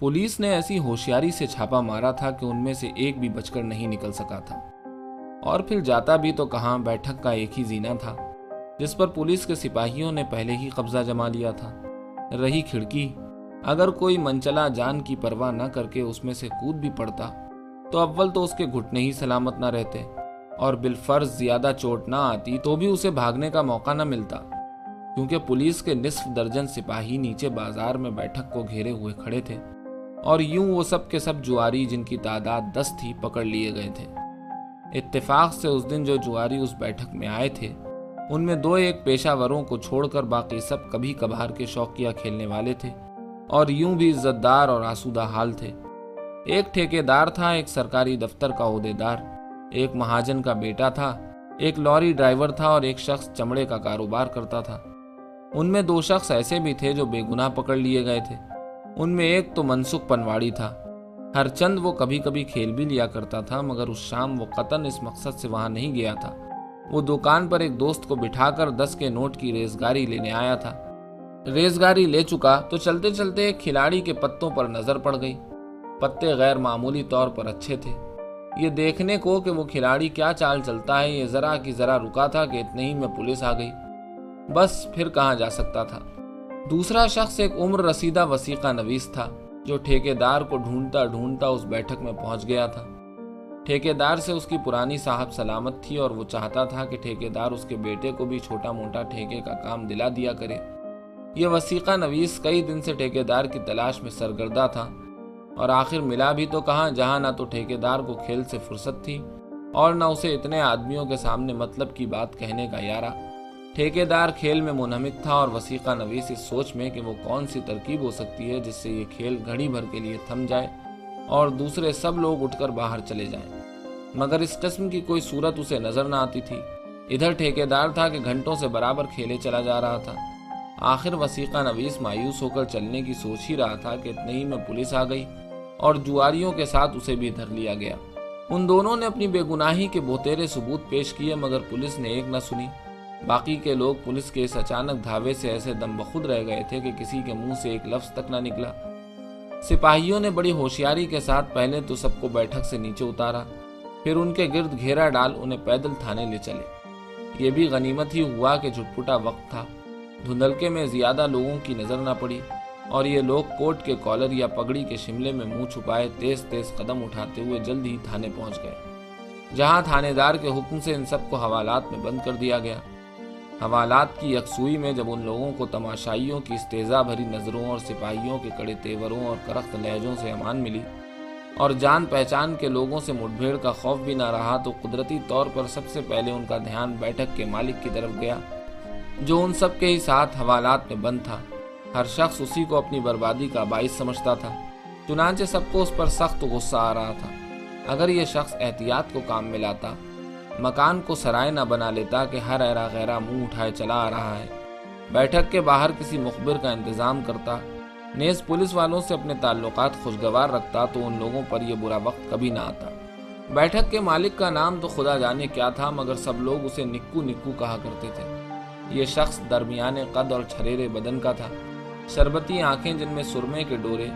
Police نے ایسی ہوشیاری سے چھاپا مارا تھا کہ ان میں سے ایک بھی بچ کر نہیں نکل سکا تھا۔ اور پھر جاتا بھی تو کہاں بیٹھک کا ایک ہی زینہ تھا، جس پر پولیس کے سپاہیوں نے پہلے ہی قبضہ جما لیا تھا۔ رہی کھڑکی، اگر کوئی منچلا جان کی پرواہ نہ کر کے اس میں سے کود بھی پڑتا، تو اول تو اس کے گھٹنے ہی سلامت نہ رہتے۔ اور بالفرض زیادہ چوٹ نہ آتی تو بھی اسے بھاگنے کا موقع نہ ملتا۔ کیونکہ پولیس کے نصف درجن سپاہی نیچے بازار میں بیٹھک کو گھیرے ہوئے کھڑے تھے۔ اور یوں وہ سب کے سب جواری جن کی تعداد دس تھی پکڑ لیے گئے تھے۔ اتفاق سے اس دن جو جواری اس بیٹھک میں آئے تھے، ان میں دو ایک پیشہ وروں کو چھوڑ کر باقی سب کبھی کبھار کے شوقیہ کھیلنے والے تھے اور یوں بھی عزت دار اور آسودہ حال تھے۔ ایک ٹھیکے دار تھا، ایک سرکاری دفتر کا عہدے دار ایک مہاجن کا بیٹا تھا، ایک لوری ڈرائیور تھا اور ایک شخص چمڑے کا کاروبار کرتا تھا۔ ان میں دو شخص ایسے بھی تھے جو بے گناہ پکڑ لیے گئے تھے۔ ان میں ایک تو منسوخ پنواڑی تھا۔ ہر چند وہ کبھی کبھی کھیل بھی لیا کرتا تھا، مگر اس شام وہ قطن اس مقصد سے وہاں نہیں گیا تھا۔ وہ دکان پر ایک دوست کو بٹھا کر دس کے نوٹ کی ریزگاری لینے آیا تھا۔ ریزگاری لے چکا تو چلتے چلتے ایک کھلاڑی کے پتوں پر نظر پڑ گئی۔ پتے غیر معمولی طور پر اچھے تھے۔ یہ دیکھنے کو کہ وہ کھلاڑی کیا چال چلتا ہے، یہ ذرا کی ذرا رکا تھا کہ اتنے ہی میں پولیس آ گئی۔ بس پھر کہاں جا سکتا تھا؟ دوسرا شخص ایک عمر رسیدہ وسیقہ نویس تھا جو ٹھیکے دار کو ڈھونڈتا ڈھونڈتا اس بیٹھک میں پہنچ گیا تھا۔ ٹھیکے دار سے اس کی پرانی صاحب سلامت تھی اور وہ چاہتا تھا کہ ٹھیکے دار اس کے بیٹے کو بھی چھوٹا موٹا ٹھیکے کا کام دلا دیا کرے۔ یہ وسیقہ نویس کئی دن سے ٹھیکے دار کی تلاش میں سرگردہ تھا اور آخر ملا بھی تو کہاں، جہاں نہ تو ٹھیکے دار کو کھیل سے فرصت تھی اور نہ اسے اتنے آدمیوں کے سامنے مطلب کی بات کہنے کا یارہ۔ ٹھیکے دار کھیل میں منہمک تھا اور وسیقہ نویس اس سوچ میں کہ وہ کون سی ترکیب ہو سکتی ہے جس سے یہ کھیل گھڑی بھر کے لیے تھم جائے اور دوسرے سب لوگ اٹھ کر باہر چلے جائیں۔ مگر اس قسم کی کوئی صورت اسے نظر نہ آتی تھی۔ ادھر ٹھیکے دار تھا کہ گھنٹوں سے برابر کھیلے چلا جا رہا تھا۔ آخر وسیقہ نویس مایوس ہو کر چلنے کی سوچ ہی رہا تھا کہ اتنے ہی میں پولیس آ گئی اور جواریوں کے ساتھ اسے بھی دھر لیا گیا۔ ان دونوں نے اپنی بے گناہی کے بہتیرے ثبوت پیش کیے مگر پولیس نے ایک نہ سنی۔ باقی کے لوگ پولیس کے اس اچانک دھاوے سے ایسے دم بخود رہ گئے تھے کہ کسی کے منہ سے ایک لفظ تک نہ نکلا۔ سپاہیوں نے بڑی ہوشیاری کے ساتھ پہلے تو سب کو بیٹھک سے نیچے اتارا، پھر ان کے گرد گھیرا ڈال انہیں پیدل تھانے لے چلے۔ یہ بھی غنیمت ہی ہوا کہ جھٹپٹا وقت تھا۔ دھندلکے میں زیادہ لوگوں کی نظر نہ پڑی اور یہ لوگ کوٹ کے کالر یا پگڑی کے شملے میں منہ چھپائے تیز تیز قدم اٹھاتے ہوئے جلد ہی تھانے پہنچ گئے، جہاں تھانے دار کے حکم سے ان سب کو حوالات میں بند کر دیا گیا۔ حوالات کی یکسوئی میں جب ان لوگوں کو تماشائیوں کی استیزا بھری نظروں اور سپاہیوں کے کڑے تیوروں اور کرخت لہجوں سے امان ملی اور جان پہچان کے لوگوں سے مٹ بھیڑ کا خوف بھی نہ رہا تو قدرتی طور پر سب سے پہلے ان کا دھیان بیٹھک کے مالک کی طرف گیا، جو ان سب کے ہی ساتھ حوالات میں بند تھا۔ ہر شخص اسی کو اپنی بربادی کا باعث سمجھتا تھا، چنانچہ سب کو اس پر سخت غصہ آ رہا تھا۔ اگر یہ شخص احتیاط کو کام میں لاتا مکان کو سرائے نہ بنا لیتا کہ ہر ایرا غیرہ منہ اٹھائے چلا آ رہا ہے۔ بیٹھک کے باہر کسی مخبر کا انتظام کرتا۔ نیز پولیس والوں سے اپنے تعلقات خوشگوار رکھتا تو ان لوگوں پر یہ برا وقت کبھی نہ آتا۔ بیٹھک کے مالک کا نام تو خدا جانے کیا تھا، مگر سب لوگ اسے نکو نکو کہا کرتے تھے۔ یہ شخص درمیانے قد اور چھریرے بدن کا تھا۔ شربتی آنکھیں جن میں سرمے کے ڈورے،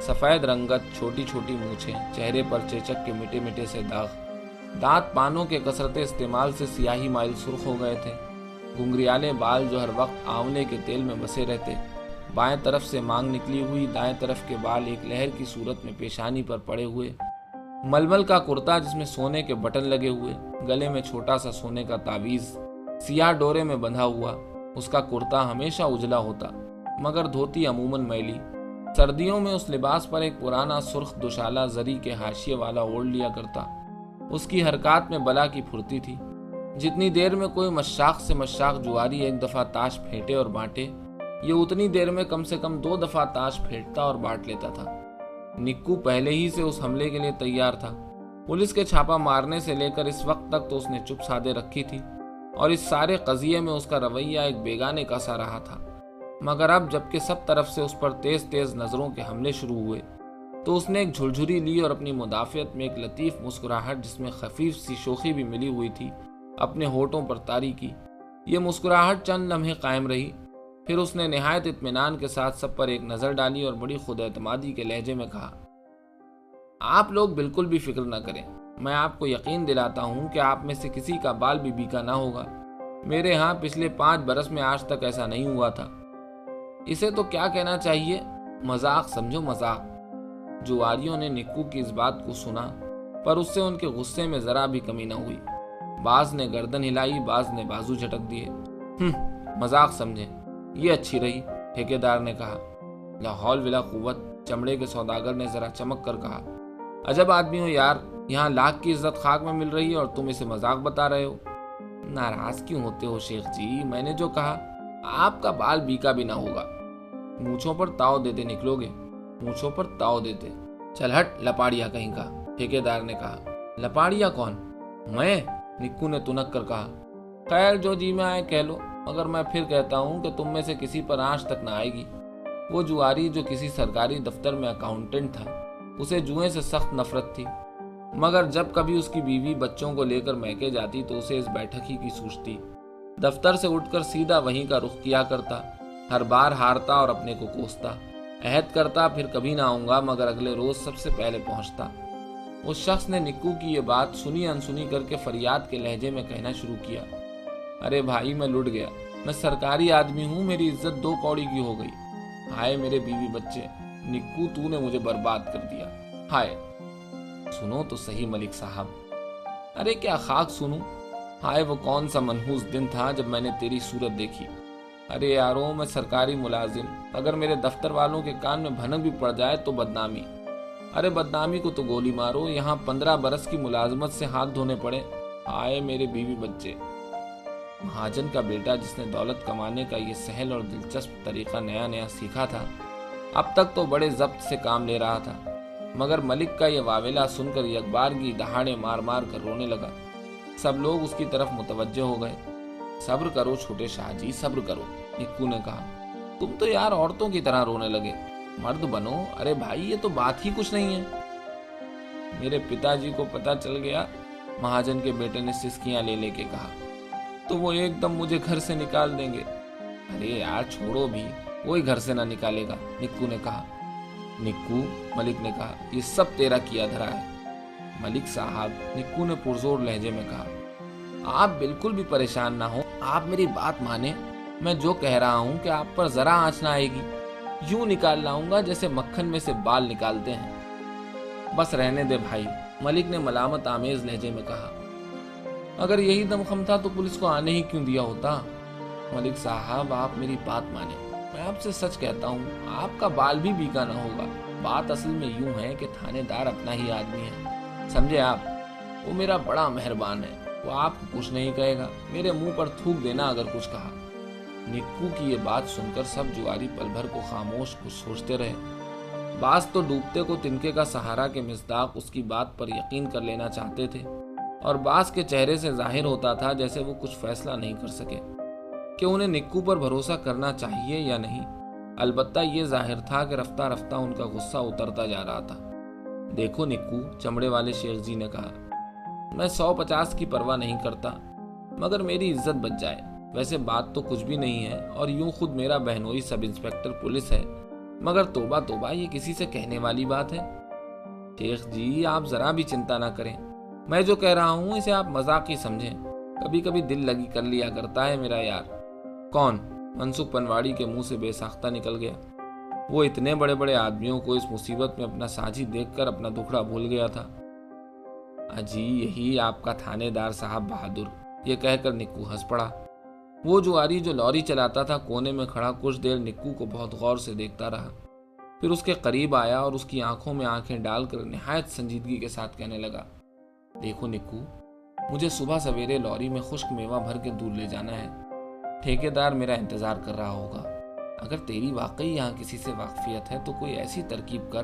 سفید رنگت، چھوٹی چھوٹی مونچھیں، چہرے پر چیچک کے مٹے مٹے سے داغ۔ دانت پانوں کے کثرت استعمال سے سیاہی مائل سرخ ہو گئے تھے۔ گنگریالے بال جو ہر وقت آونے کے تیل میں بسے رہتے۔ بائیں طرف سے مانگ نکلی ہوئی، دائیں طرف کے بال ایک لہر کی صورت میں پیشانی پر پڑے ہوئے۔ ململ کا کرتا جس میں سونے کے بٹن لگے ہوئے، گلے میں چھوٹا سا سونے کا تعویز سیاہ ڈورے میں بندھا ہوا، اس کا کرتا ہمیشہ اجلا ہوتا، مگر دھوتی عموماً میلی۔ سردیوں میں اس لباس پر ایک پرانا سرخ دوشالہ زری کے حاشیے والا اوڑھ لیا کرتا۔ اس کی حرکات میں بلا کی پھرتی تھی۔ جتنی دیر میں کوئی مشاق سے مشاق جواری ایک دفعہ تاش پھینٹے اور بانٹے، یہ اتنی دیر میں کم سے کم دو دفعہ تاش پھینٹتا اور بانٹ لیتا تھا۔ نکو پہلے ہی سے اس حملے کے لیے تیار تھا۔ پولیس کے چھاپا مارنے سے لے کر اس وقت تک تو اس نے چپ سادے رکھی تھی اور اس سارے قضیے میں اس کا رویہ ایک بیگانے کا سا رہا تھا۔ مگر اب جبکہ سب طرف سے اس پر تیز تیز نظروں کے حملے شروع ہوئے تو اس نے ایک جھلجھری لی اور اپنی مدافعت میں ایک لطیف مسکراہٹ جس میں خفیف سی شوخی بھی ملی ہوئی تھی، اپنے ہوٹوں پر تاری کی۔ یہ مسکراہٹ چند لمحے قائم رہی۔ پھر اس نے نہایت اطمینان کے ساتھ سب پر ایک نظر ڈالی اور بڑی خود اعتمادی کے لہجے میں کہا، آپ لوگ بالکل بھی فکر نہ کریں۔ میں آپ کو یقین دلاتا ہوں کہ آپ میں سے کسی کا بال بھی بیکا نہ ہوگا۔ میرے ہاں پچھلے پانچ برس میں آج تک ایسا نہیں ہوا تھا۔ اسے تو کیا کہنا چاہیے؟ مذاق، سمجھو مذاق۔ جواریوں نے نکو کی اس بات کو سنا، پر اس سے ان کے غصے میں ذرا بھی کمی نہ ہوئی۔ باز نے گردن ہلائی باز نے بازو جھٹک دیے۔ ہم مذاق سمجھے یہ اچھی رہی، ٹھیکیدار نے کہا۔ لاہور ولا قوت چمڑے کے سوداگر نے ذرا چمک کر کہا۔ عجب آدمی ہو یار، یہاں لاکھ کی عزت خاک میں مل رہی ہے اور تم اسے مذاق بتا رہے ہو۔ ناراض کیوں ہوتے ہو شیخ جی؟ میں نے جو کہا، آپ کا بال بیکا بھی نہ ہوگا۔ مونچھوں پر تاؤ دیتے نکلو گے۔ مونچھوں پر تاؤ دیتے۔ چل ہٹ لپاڑیا کہیں کا۔ ٹھیکیدار نے کہا لپاڑیا کون؟ میں، نکو نے تنک کر کہا۔ خیر جو جی میں آئے کہہ لو، مگر میں پھر کہتا ہوں کہ تم میں سے کسی پر آنچ تک نہ آئے گی۔ وہ جواری جو کسی سرکاری دفتر میں اکاؤنٹنٹ تھا، اسے جوئیں سے سخت نفرت تھی۔ مگر جب کبھی اس کی بیوی بچوں کو لے کر میکے جاتی تو اسے اس بیٹھک ہی کی سوچتی دفتر سے اٹھ کر سیدھا وہیں کا رخ کیا کرتا، ہر بار ہارتا اور اپنے کو کوستا۔ عہد کرتا، پھر کبھی نہ آؤں گا، مگر اگلے روز سب سے پہلے پہنچتا۔ اس شخص نے نکو کی یہ بات سنی انسنی کر کے فریاد کے لہجے میں کہنا شروع کیا۔ ارے بھائی، میں لٹ گیا۔ میں سرکاری آدمی ہوں، میری عزت دو کوڑی کی ہو گئی۔ ہائے میرے بیوی بچے، نکو، تو نے مجھے برباد کر دیا۔ ہائے۔ سنو تو صحیح ملک صاحب۔ ارے کیا خاک سنو ہائے، وہ کون سا منحوس دن تھا جب میں نے تیری صورت دیکھی۔ ارے یارو، میں سرکاری ملازم، اگر میرے دفتر والوں کے کان میں بھنک بھی پڑ جائے تو بدنامی۔ ارے بدنامی کو تو گولی مارو، یہاں پندرہ برس کی ملازمت سے ہاتھ دھونے پڑے۔ آئے میرے بیوی بچے۔ مہاجن کا بیٹا جس نے دولت کمانے کا یہ سہل اور دلچسپ طریقہ نیا نیا سیکھا تھا، اب تک تو بڑے ضبط سے کام لے رہا تھا۔ مگر ملک کا یہ واویلا سن کر یکبار کی دہاڑے مار مار کر رونے لگا۔ سب لوگ اس کی طرف متوجہ ہو گئے۔ صبر کرو چھوٹے شاہ جی صبر کرو۔ نکو نے کہا، تم تو یار عورتوں کی طرح رونے لگے۔ مرد بنو، ارے بھائی، یہ تو بات ہی کچھ نہیں ہے۔ میرے پتا جی کو پتا چل گیا، مہاجن کے بیٹے نے سسکیاں لے لے کے کہا، تو وہ ایک دم مجھے گھر سے نکال دیں گے۔ ارے یار، چھوڑو بھی، کوئی گھر سے نہ نکالے گا۔ نکو نے کہا، نکو؟ ملک نے کہا، یہ سب تیرا کیا دھرا ہے۔ ملک صاحب، نکو نے پرزور لہجے میں کہا، آپ بالکل بھی پریشان نہ ہو آپ میری بات مانے میں جو کہہ رہا ہوں کہ آپ پر ذرا آنچ نہ آئے گی۔ یوں نکال لاؤں گا جیسے مکھن میں سے بال نکالتے ہیں۔ بس رہنے دے بھائی۔ ملک نے ملامت آمیز لہجے میں کہا۔ اگر یہی دمخم تھا تو پولیس کو آنے ہی کیوں دیا ہوتا؟ ملک صاحب، آپ میری بات مانے میں آپ سے سچ کہتا ہوں، آپ کا بال بھی بیکا نہ ہوگا۔ بات اصل میں یوں ہے کہ تھانے دار اپنا ہی آدمی ہے۔ سمجھے آپ؟ وہ میرا بڑا مہربان ہے۔ وہ آپ کو کچھ نہیں کہے گا۔ میرے منہ پر تھوک دینا اگر کچھ کہا۔ نکو کی یہ بات سن کر سب جواری پل بھر کو خاموش کچھ سوچتے رہے۔ باز تو ڈوبتے کو تنکے کا سہارا کے مزداق اس کی بات پر یقین کر لینا چاہتے تھے، اور باز کے چہرے سے ظاہر ہوتا تھا جیسے وہ کچھ فیصلہ نہیں کر سکے۔ کہ انہیں نکو پر بھروسہ کرنا چاہیے یا نہیں، البتہ یہ ظاہر تھا کہ رفتہ رفتہ ان کا غصہ اترتا جا رہا تھا۔ دیکھو نکو چمڑے والے شیخ جی نے کہا، میں سو پچاس کی پرواہ نہیں کرتا، مگر میری عزت بچ جائے۔ ویسے بات تو کچھ بھی نہیں ہے اور یوں خود میرا بہنوئی سب انسپیکٹر پولیس ہے، مگر توبہ توبہ، یہ کسی سے کہنے والی بات ہے۔ شیخ جی آپ ذرا بھی چنتا نہ کریں۔ میں جو کہہ رہا ہوں، اسے آپ مذاق ہی سمجھیں۔ کبھی کبھی دل لگی کر لیا کرتا ہے میرا یار۔ کون؟ منسوخ پنواڑی کے منہ سے بے ساختہ نکل گیا۔ وہ اتنے بڑے بڑے آدمیوں کو اس مصیبت میں اپنا ساجی دیکھ کر اپنا دکھڑا بھول گیا تھا۔ اجی یہی آپ کا تھانے دار صاحب بہادر، یہ کہہ کر نکو ہنس پڑا۔ وہ جو آری جو لوری چلاتا تھا کونے میں کھڑا، کچھ دیر نکو کو بہت غور سے دیکھتا رہا۔ پھر اس کے قریب آیا اور اس کی آنکھوں میں آنکھیں ڈال کر نہایت سنجیدگی کے ساتھ کہنے لگا، دیکھو نکو، مجھے صبح سویرے لوری میں خشک میوہ بھر کے دور لے جانا ہے۔ ٹھیکیدار میرا انتظار کر رہا ہوگا۔ اگر تیری واقعی یہاں کسی سے واقفیت ہے تو کوئی ایسی ترکیب کر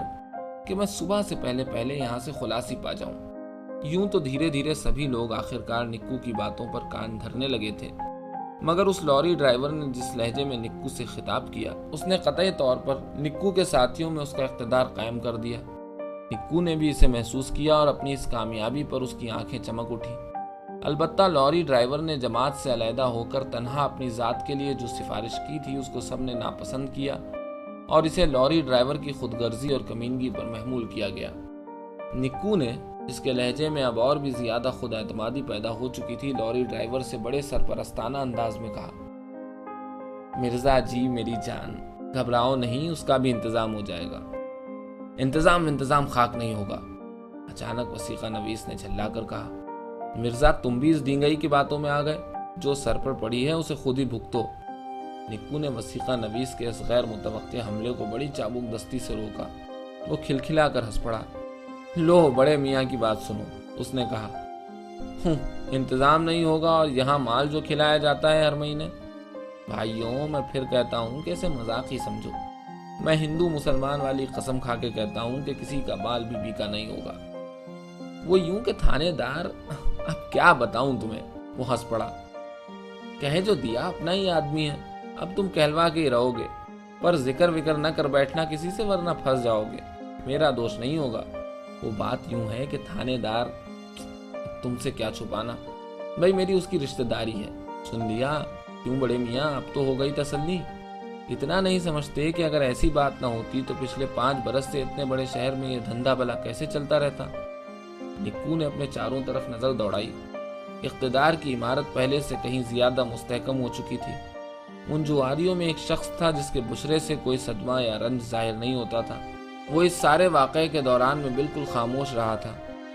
کہ میں صبح سے پہلے پہلے یہاں سے خلاصی پا جاؤں۔ یوں تو دھیرے دھیرے سبھی لوگ آخرکار نکو کی باتوں پر کان دھرنے لگے تھے۔ مگر اس لوری ڈرائیور نے جس لہجے میں نکو سے خطاب کیا، اس نے قطعی طور پر نکو کے ساتھیوں میں اس کا اقتدار قائم کر دیا۔ نکو نے بھی اسے محسوس کیا اور اپنی اس کامیابی پر اس کی آنکھیں چمک اٹھی۔ البتہ لوری ڈرائیور نے جماعت سے علیحدہ ہو کر تنہا اپنی ذات کے لیے جو سفارش کی تھی، اس کو سب نے ناپسند کیا اور اسے لوری ڈرائیور کی خود غرضی اور کمینگی پر محمول کیا گیا۔ نکو نے اس کے لہجے میں اب اور بھی زیادہ خود اعتمادی پیدا ہو چکی تھی لوری ڈرائیور سے بڑے سرپرستانہ انداز میں کہا۔ مرزا جی میری جان، گھبراؤ نہیں، اس کا بھی انتظام ہو جائے گا۔ انتظام انتظام خاک نہیں ہوگا۔ اچانک وسیقہ نویس نے جھلا کر کہا۔ مرزا، تم بھی اس ڈینگئی کی باتوں میں آ گئے۔ جو سر پر پڑی ہے، اسے خود ہی بھگتو۔ نکو نے وسیقہ نویس کے اس غیر متوقع حملے کو بڑی چابک دستی سے روکا۔ وہ کھلکھلا کر ہنس پڑا۔ لو بڑے میاں کی بات سنو، اس نے کہا۔ انتظام نہیں ہوگا اور یہاں مال جو کھلایا جاتا ہے ہر مہینے۔ بھائیوں، میں پھر کہتا ہوں کہ اسے مذاق ہی سمجھو۔ میں ہندو مسلمان والی قسم کھا کے کہتا ہوں کہ کسی کا بال بھی بیکا نہیں ہوگا۔ وہ یوں کہ تھانے دار، اب کیا بتاؤں تمہیں؟ وہ ہنس پڑا۔ کہے جو دیا، اپنا ہی آدمی ہے۔ اب تم کہلوا کے ہی رہو گے۔ پر ذکر وکر نہ کر بیٹھنا کسی سے، ورنہ پھنس جاؤ گے۔ میرا دوش نہیں ہوگا۔ وہ بات یوں ہے کہ تھانے دار تم سے کیا چھپانا؟ بھائی میری اس کی رشتہ داری ہے۔ سن لیا؟ کیوں بڑے میاں؟ اب تو ہو گئی تسلی۔ اتنا نہیں سمجھتے کہ اگر ایسی بات نہ ہوتی تو پچھلے پانچ برس سے اتنے بڑے شہر میں یہ دھندا بلا کیسے چلتا رہتا؟ نکو نے اپنے چاروں طرف نظر دوڑائی۔ اقتدار کی عمارت پہلے سے کہیں زیادہ مستحکم ہو چکی تھی۔ ان جواریوں میں ایک شخص تھا جس کے بشرے سے کوئی صدمہ یا رنج ظاہر نہیں ہوتا تھا۔ وہ اس سارے واقعے کے دوران میں بالکل خاموش رہا تھا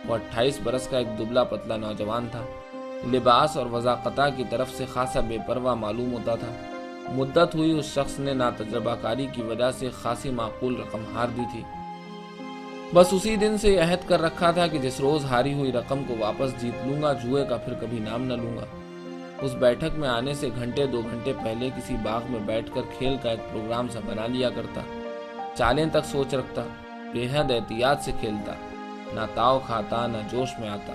وہ اٹھائیس برس کا ایک دبلا پتلا نوجوان تھا۔ لباس اور وضاقتہ کی طرف سے خاصا بے پرواہ معلوم ہوتا تھا۔ مدت ہوئی اس شخص نے نا تجربہ کاری کی وجہ سے خاصی معقول رقم ہار دی تھی۔ بس اسی دن سے یہ عہد کر رکھا تھا کہ جس روز ہاری ہوئی رقم کو واپس جیت لوں گا، جوئے کا پھر کبھی نام نہ لوں گا۔ اس بیٹھک میں آنے سے گھنٹے، دو گھنٹے پہلے کسی باغ میں بیٹھ کر کھیل کا ایک پروگرام سا بنا لیا کرتا۔ چالیں تک سوچ رکھتا بے حد احتیاط سے کھیلتا، نہ تاؤ کھاتا، نہ جوش میں آتا۔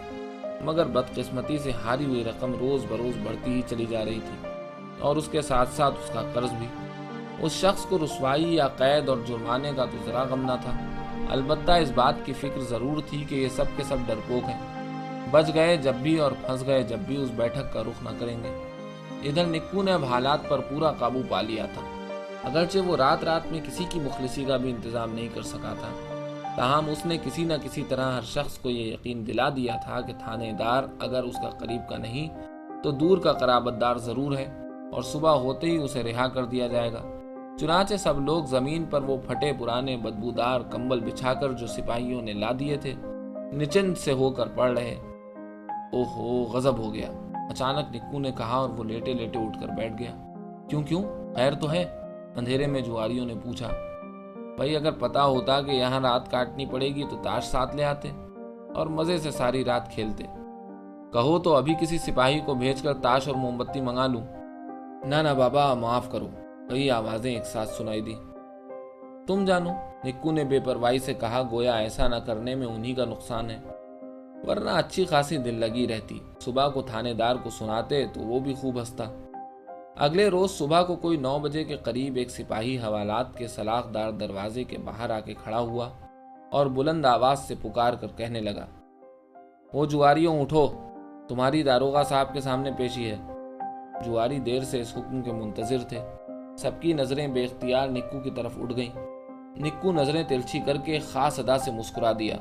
مگر بدقسمتی سے ہاری ہوئی رقم روز بروز بڑھتی ہی چلی جا رہی تھی۔ اور اس کے ساتھ ساتھ اس کا قرض بھی۔ اس شخص کو رسوائی یا قید اور جرمانے کا تو ذرا غم نہ تھا۔ البتہ اس بات کی فکر ضرور تھی کہ یہ سب کے سب ڈرپوک ہیں۔ بچ گئے جب بھی اور پھنس گئے جب بھی اس بیٹھک کا رخ نہ کریں گے۔ ادھر نکو نے اب حالات پر پورا قابو پا لیا تھا۔ اگرچہ وہ رات رات میں کسی کی مخلصی کا بھی انتظام نہیں کر سکا تھا، تاہم اس نے کسی نہ کسی طرح ہر شخص کو یہ یقین دلا دیا تھا کہ تھانے دار اگر اس کا قریب کا نہیں، تو دور کا قرابت دار ضرور ہے اور صبح ہوتے ہی اسے رہا کر دیا جائے گا۔ چنانچہ سب لوگ زمین پر وہ پھٹے پرانے بدبودار کمبل بچھا کر جو سپاہیوں نے لا دیے تھے، نچن سے ہو کر پڑ رہے۔ اوہو، غضب ہو گیا۔ اچانک نکو نے کہا اور وہ لیٹے لیٹے اٹھ کر بیٹھ گیا۔ کیوں کیوں؟ خیر تو ہے۔ اندھیرے میں جواریوں نے پوچھا، بھائی، اگر پتا ہوتا کہ یہاں رات کاٹنی پڑے گی تو تاش ساتھ لے آتے اور مزے سے ساری رات کھیلتے۔ کہو تو ابھی کسی سپاہی کو بھیج کر تاش اور موم بتی منگا لوں۔ نہ نہ بابا، معاف کرو۔ کئی آوازیں ایک ساتھ سنائی دی تم جانو، نکو نے بے پرواہی سے کہا، گویا ایسا نہ کرنے میں انہی کا نقصان ہے۔ ورنہ اچھی خاصی دل لگی رہتی۔ صبح کو تھانے دار کو سناتے تو وہ بھی خوب ہنستا۔ اگلے روز صبح کو کوئی نو بجے کے قریب ایک سپاہی حوالات کے سلاخ دار دروازے کے باہر آ کے کھڑا ہوا اور بلند آواز سے پکار کر کہنے لگا، وہ جواریوں اٹھو، تمہاری داروغہ صاحب کے سامنے پیشی ہے۔ جواری دیر سے اس حکم کے منتظر تھے۔ سب کی نظریں بے اختیار نکو کی طرف اٹھ گئیں۔ نکو نظریں تلچھی کر کے خاص ادا سے مسکرا دیا۔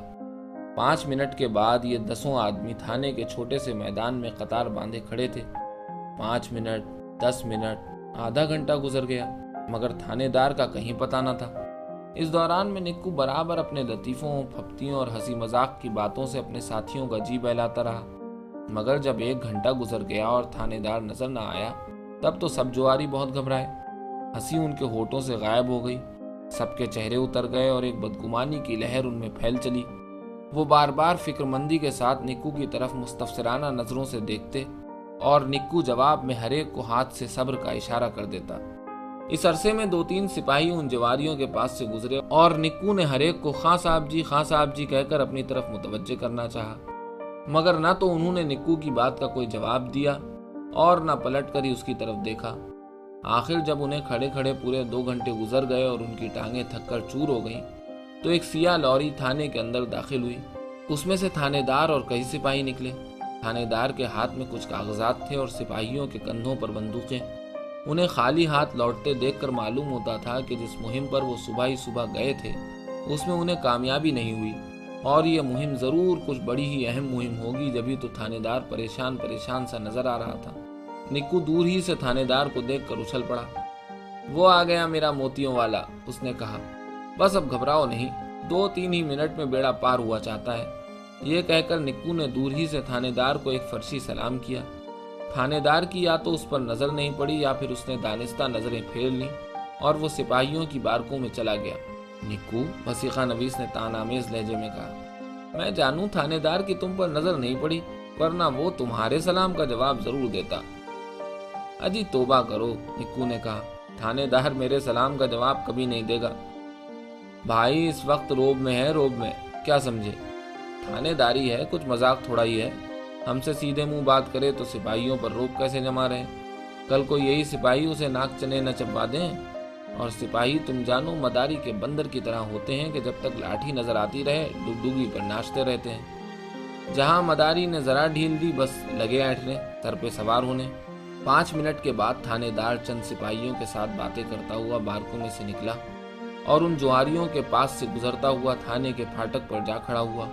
پانچ منٹ کے بعد یہ دسوں آدمی تھانے کے چھوٹے سے میدان میں قطار باندھے کھڑے تھے۔ پانچ منٹ دس منٹ، آدھا گھنٹہ گزر گیا، مگر تھانے دار کا کہیں پتہ نہ تھا۔ اس دوران میں نکو برابر اپنے لطیفوں پھپتیوں اور ہنسی مذاق کی باتوں سے اپنے ساتھیوں کا جی بہلاتا رہا۔ مگر جب ایک گھنٹہ گزر گیا اور تھانے دار نظر نہ آیا، تب تو سب جواری بہت گھبرائے۔ ہنسی ان کے ہوٹوں سے غائب ہو گئی۔ سب کے چہرے اتر گئے اور ایک بدگمانی کی لہر ان میں پھیل چلی۔ وہ بار بار فکر مندی کے ساتھ نکو کی طرف مستفسرانہ نظروں سے دیکھتے اور نکو جواب میں ہر ایک کو ہاتھ سے صبر کا اشارہ کر دیتا۔ اس عرصے میں دو تین سپاہی ان جواریوں کے پاس سے گزرے اور نکو نے ہر ایک کو خاں صاحب جی خاں صاحب جی کہہ کر اپنی طرف متوجہ کرنا چاہا۔ مگر نہ تو انہوں نے نکو کی بات کا کوئی جواب دیا اور نہ پلٹ کر ہی اس کی طرف دیکھا۔ آخر جب انہیں کھڑے کھڑے پورے دو گھنٹے گزر گئے اور ان کی ٹانگیں تھک کر چور ہو گئیں، تو ایک سیاہ لوری تھانے کے اندر داخل ہوئی۔ اس میں سے تھانے دار اور کئی سپاہی نکلے۔ تھانے دار کے ہاتھ میں کچھ کاغذات تھے اور سپاہیوں کے کندھوں پر بندوقیں۔ انہیں خالی ہاتھ لوٹتے دیکھ کر معلوم ہوتا تھا کہ جس مہم پر وہ صبح ہی صبح گئے تھے، اس میں انہیں کامیابی نہیں ہوئی۔ اور یہ مہم ضرور کچھ بڑی ہی اہم مہم ہوگی جبھی تو تھانے دار پریشان پریشان سا نظر آ رہا تھا۔ نکو دور ہی سے تھانے دار کو دیکھ کر اچھل پڑا۔ وہ آ گیا میرا موتیوں والا، اس نے کہا۔ بس اب گھبراؤ نہیں، دو تین ہی منٹ میں بیڑا پار ہوا چاہتا ہے۔ یہ کہہ کر نکو نے دور ہی سے تھانے دار کو ایک فرشی سلام کیا۔ تھانے دار کی یا تو اس پر نظر نہیں پڑی یا پھر اس نے دانستہ نظریں پھیر لیں اور وہ سپاہیوں کی بارکوں میں چلا گیا۔ نکو، وسیقہ نویس نے تان آمیز لہجے میں کہا، میں جانوں تھانے دار کی تم پر نظر نہیں پڑی، ورنہ وہ تمہارے سلام کا جواب ضرور دیتا۔ اجی توبہ کرو، نکو نے کہا، تھانے دار میرے سلام کا جواب کبھی نہیں دے گا۔ بھائی، اس وقت روب میں ہے، روب میں، کیا سمجھے؟ تھانے داری ہے، کچھ مذاق تھوڑا ہی ہے۔ ہم سے سیدھے منہ بات کرے تو سپاہیوں پر روب کیسے جما رہے؟ کل کو یہی سپاہی اسے ناک چنے نہ چپا دیں۔ اور سپاہی تم جانو، مداری کے بندر کی طرح ہوتے ہیں کہ جب تک لاٹھی نظر آتی رہے ڈگڈگی پر ناچتے رہتے ہیں۔ جہاں مداری نے ذرا ڈھیل دی، بس لگے ایٹھنے سر پہ سوار ہونے۔ پانچ منٹ کے بعد تھانے دار چند سپاہیوں کے ساتھ باتیں کرتا ہوا بارکوں میں سے نکلا۔ اور ان جواریوں کے پاس سے گزرتا ہوا تھانے کے پھاٹک پر جا کھڑا ہوا۔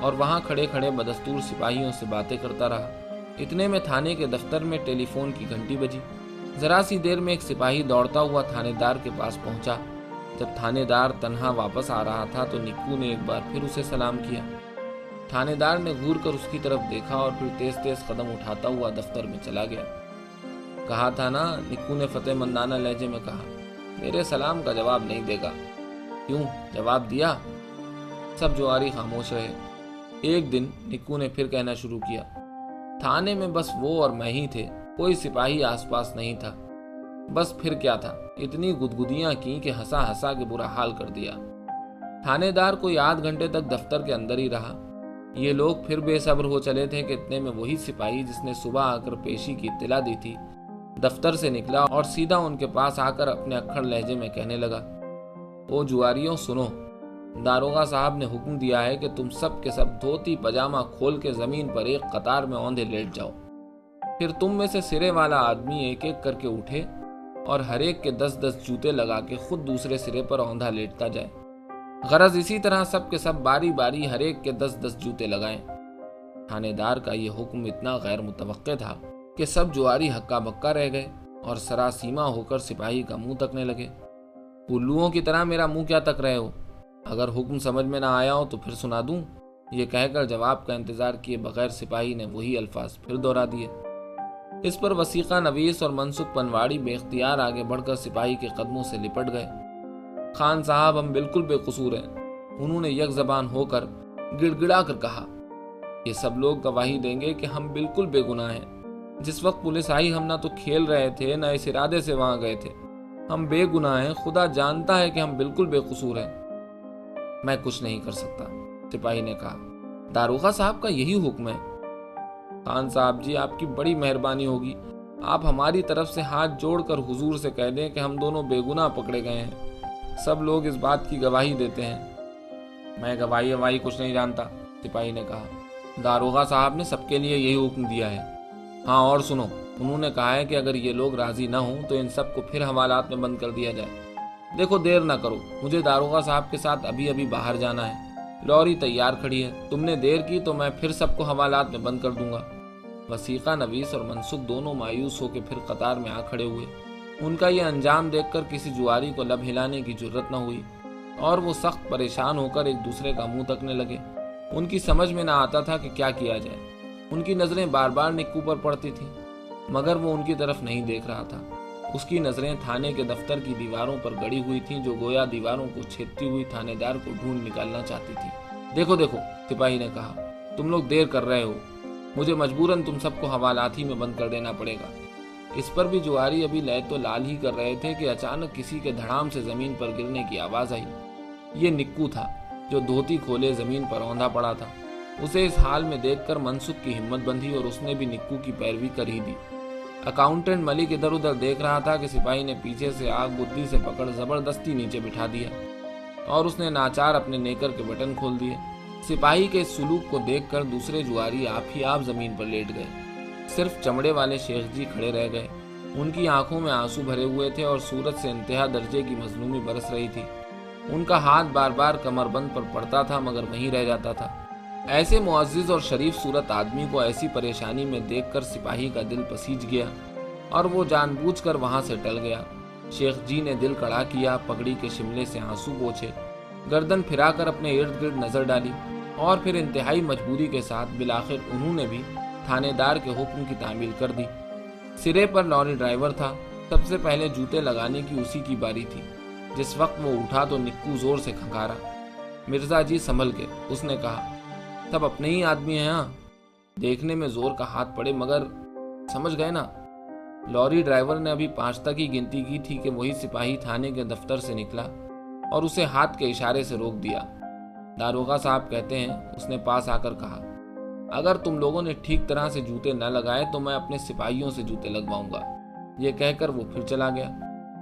اور وہاں کھڑے کھڑے بدستور سپاہیوں سے باتیں کرتا رہا۔ اتنے میں تھانے کے دفتر میں ٹیلی فون کی گھنٹی بجی۔ ذرا سی دیر میں ایک سپاہی دوڑتا ہوا تھانے دار کے پاس پہنچا۔ جب تھانے دار تنہا واپس آ رہا تھا تو نکو نے ایک بار پھر اسے سلام کیا۔ تھانے دار نے گور کر اس کی طرف دیکھا اور پھر تیز تیز قدم اٹھاتا ہوا دفتر میں چلا گیا۔ کہا تھا نا، نکو نے فتح مندانہ لہجے میں کہا، میرے سلام کا جواب نہیں دے گا۔ کیوں؟ جواب دیا۔ سب جواری خاموش رہے۔ ایک دن نکو نے پھر کہنا شروع کیا، تھانے میں بس وہ اور میں ہی تھے، کوئی سپاہی آس پاس نہیں تھا۔ بس پھر کیا تھا، اتنی گدگدیاں کی کہ ہنسا ہنسا کے برا حال کر دیا۔ تھانے دار کوئی آدھ گھنٹے تک دفتر کے اندر ہی رہا۔ یہ لوگ پھر بے صبر ہو چلے تھے کہ اتنے میں وہی سپاہی جس نے صبح آ کر پیشی کی اطلاع دی تھی۔ دفتر سے نکلا اور سیدھا ان کے پاس آ کر اپنے اکھڑ لہجے میں کہنے لگا، او جواریوں، سنو داروغہ صاحب نے حکم دیا ہے کہ تم سب کے سب دھوتی پجامہ کھول کے زمین پر ایک قطار میں اوندھے لیٹ جاؤ۔ پھر تم میں سے سرے والا آدمی ایک ایک کر کے اٹھے اور ہر ایک کے دس دس جوتے لگا کے خود دوسرے سرے پر اوندھا لیٹتا جائے۔ غرض اسی طرح سب کے سب باری باری ہر ایک کے دس دس جوتے لگائیں۔ تھانے دار کا یہ حکم اتنا غیر متوقع تھا کہ سب جواری ہکا بکا رہ گئے اور سراسیما ہو کر سپاہی کا منہ تکنے لگے۔ الوؤں کی طرح میرا منہ کیا تک رہے ہو؟ اگر حکم سمجھ میں نہ آیا ہو تو پھر سنا دوں۔ یہ کہہ کر جواب کا انتظار کیے بغیر سپاہی نے وہی الفاظ پھر دہرا دیے۔ اس پر وسیقہ نویس اور منسوخ پنواڑی بے اختیار آگے بڑھ کر سپاہی کے قدموں سے لپٹ گئے۔ خان صاحب ہم بالکل بے قصور ہیں۔ انہوں نے یک زبان ہو کر گڑ گڑا کر کہا، یہ سب لوگ گواہی دیں گے کہ ہم بالکل بے گناہ ہیں۔ جس وقت پولیس آئی ہم نہ تو کھیل رہے تھے، نہ اس ارادے سے وہاں گئے تھے۔ ہم بے گناہ ہیں، خدا جانتا ہے کہ ہم بالکل بے قصور ہیں۔ میں کچھ نہیں کر سکتا، سپاہی نے کہا۔ داروغہ صاحب کا یہی حکم ہے۔ خان صاحب جی آپ کی بڑی مہربانی ہوگی۔ آپ ہماری طرف سے ہاتھ جوڑ کر حضور سے کہہ دیں کہ ہم دونوں بے گناہ پکڑے گئے ہیں۔ سب لوگ اس بات کی گواہی دیتے ہیں۔ میں گواہی اواہی کچھ نہیں جانتا، سپاہی نے کہا۔ داروغہ صاحب نے سب کے لیے یہی حکم دیا ہے۔ ہاں اور سنو، انہوں نے کہا ہے کہ اگر یہ لوگ راضی نہ ہوں تو ان سب کو پھر حوالات میں بند کر دیا جائے۔ دیکھو دیر نہ کرو، مجھے داروغہ صاحب کے ساتھ ابھی ابھی باہر جانا ہے۔ لوری تیار کھڑی ہے۔ تم نے دیر کی تو میں پھر سب کو حوالات میں بند کر دوں گا۔ وسیقہ، نویس اور منسوخ دونوں مایوس ہو کے پھر قطار میں آ کھڑے ہوئے۔ ان کا یہ انجام دیکھ کر کسی جواری کو لب ہلانے کی ضرورت نہ ہوئی۔ اور وہ سخت پریشان ہو کر ایک دوسرے کا منہ تکنے لگے۔ ان کی سمجھ میں نہ آتا تھا کہ کیا کیا جائے۔ ان کی نظریں بار بار نکو پر پڑتی تھیں، مگر وہ ان کی طرف نہیں دیکھ رہا تھا۔ اس کی نظریں تھانے کے دفتر کی دیواروں پر گڑی ہوئی تھیں جو گویا دیواروں کو چھیدتی ہوئی تھانے دار کو ڈھونڈ نکالنا چاہتی تھی۔ دیکھو دیکھو، سپاہی نے کہا، تم لوگ دیر کر رہے ہو۔ مجھے مجبوراً تم سب کو حوالات ہی میں بند کر دینا پڑے گا۔ اس پر بھی جواری ابھی لیے تو لال ہی کر رہے تھے کہ اچانک کسی کے دھڑام سے زمین پر گرنے کی آواز آئی۔ یہ نکو تھا، جو دھوتی کھولے زمین پر اوندھا پڑا تھا۔ اسے اس حال میں دیکھ کر منسوخ کی ہمت بندھی اور اس نے بھی نکو کی پیروی کر ہی دی۔ اکاؤنٹنٹ ملک ادھر ادھر دیکھ رہا تھا کہ سپاہی نے پیچھے سے آگ بدھی سے پکڑ زبردستی نیچے بٹھا دیا اور اس نے ناچار اپنے نیکر کے بٹن کھول دیے۔ سپاہی کے اس سلوک کو دیکھ کر دوسرے جواری آپ ہی آپ زمین پر لیٹ گئے۔ صرف چمڑے والے شیخ جی کھڑے رہ گئے۔ ان کی آنکھوں میں آنسو بھرے ہوئے تھے اور سورج سے انتہا درجے کی مظلومی برس رہی تھی۔ ان کا ہاتھ بار بار کمر بند پر پڑتا تھا مگر وہیں رہ جاتا تھا۔ ایسے معزز اور شریف صورت آدمی کو ایسی پریشانی میں دیکھ کر سپاہی کا دل پسیج گیا اور وہ جان بوجھ کر وہاں سے ٹل گیا۔ شیخ جی نے دل کڑا کیا، پگڑی کے شملے سے آنسو پوچھے۔ گردن پھرا کر اپنے ارد گرد نظر ڈالی اور پھر انتہائی مجبوری کے ساتھ بلاخر انہوں نے بھی تھانے دار کے حکم کی تعمیل کر دی۔ سرے پر لوری ڈرائیور تھا۔ سب سے پہلے جوتے لگانے کی اسی کی باری تھی۔ جس وقت وہ اٹھا تو نکو زور سے کھنکارا۔ مرزا جی سنبھل کے اس نے کہا سب اپنے ہی آدمی ہیں ہاں۔ دیکھنے میں زور کا ہاتھ پڑے، مگر سمجھ گئے نا۔ لوری ڈرائیور نے ابھی پانچ تک ہی گنتی کی تھی کہ وہی سپاہی تھانے کے دفتر سے نکلا اور اسے ہاتھ کے اشارے سے روک دیا۔ داروغہ صاحب کہتے ہیں، اس نے پاس آ کر کہا، اگر تم لوگوں نے ٹھیک طرح سے جوتے نہ لگائے تو میں اپنے سپاہیوں سے جوتے لگواؤں گا۔ یہ کہہ کر وہ پھر چلا گیا۔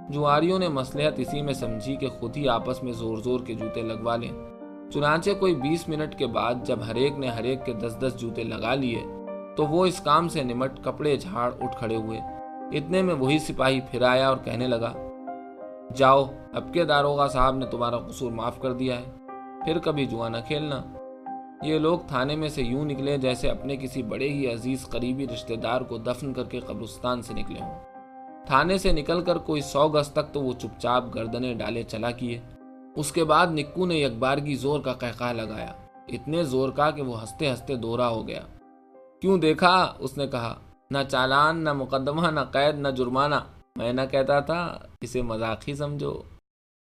جواریوں نے مسلحت اسی میں سمجھی کہ خود ہی آپس میں زور زور کے جوتے لگوا لیں۔ چنانچہ کوئی بیس منٹ کے بعد جب ہر ایک نے ہر ایک کے دس دس جوتے لگا لیے، تو وہ اس کام سے نمٹ کپڑے جھاڑ اٹھ کھڑے ہوئے۔ اتنے میں وہی سپاہی پھر آیا اور کہنے لگا، جاؤ، اب کے داروغہ صاحب نے تمہارا قصور معاف کر دیا ہے، پھر کبھی جوا نہ کھیلنا۔ یہ لوگ تھانے میں سے یوں نکلے جیسے اپنے کسی بڑے ہی عزیز قریبی رشتہ دار کو دفن کر کے قبرستان سے نکلے ہوں۔ تھانے سے نکل کر کوئی سو گز تک تو وہ چپ چاپ گردنے ڈالے چلا کیے۔ اس کے بعد نکو نے یکبارگی کی زور کا قہقہ لگایا۔ اتنے زور کا کہ وہ ہنستے ہنستے دورہ ہو گیا۔ کیوں دیکھا؟ اس نے کہا، نہ چالان، نہ مقدمہ، نہ قید، نہ جرمانہ۔ میں نہ کہتا تھا، اسے مذاق ہی سمجھو۔